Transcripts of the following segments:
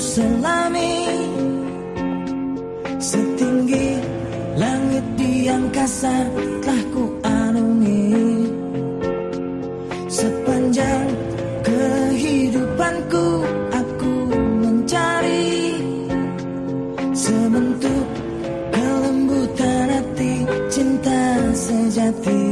selami. Setinggi langit di angkasa telah ku anungi Sepanjang kehidupanku aku mencari. Sebentuk kelembutan hati cinta sejati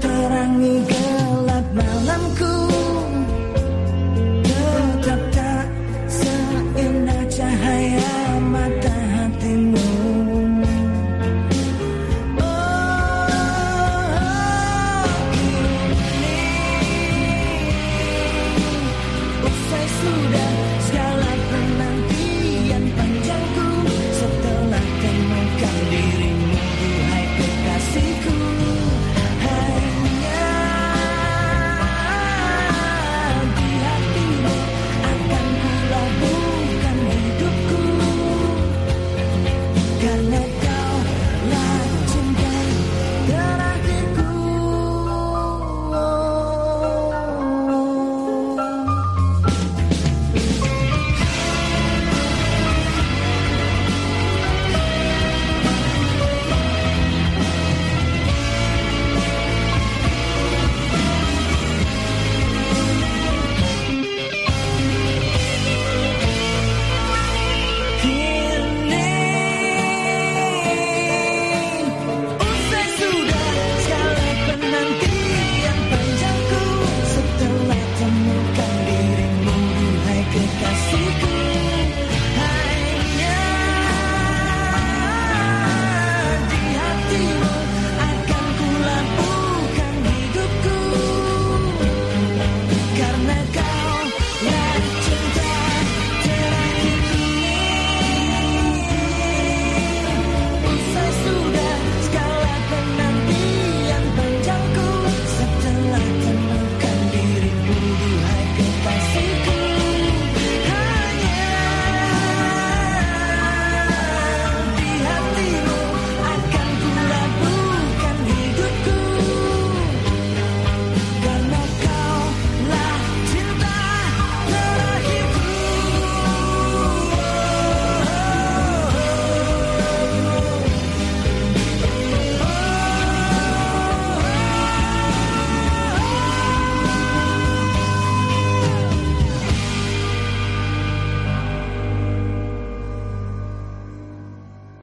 terangi gelap malamku